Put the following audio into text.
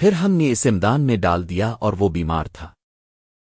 پھر ہم نے اس امدان میں ڈال دیا اور وہ بیمار تھا۔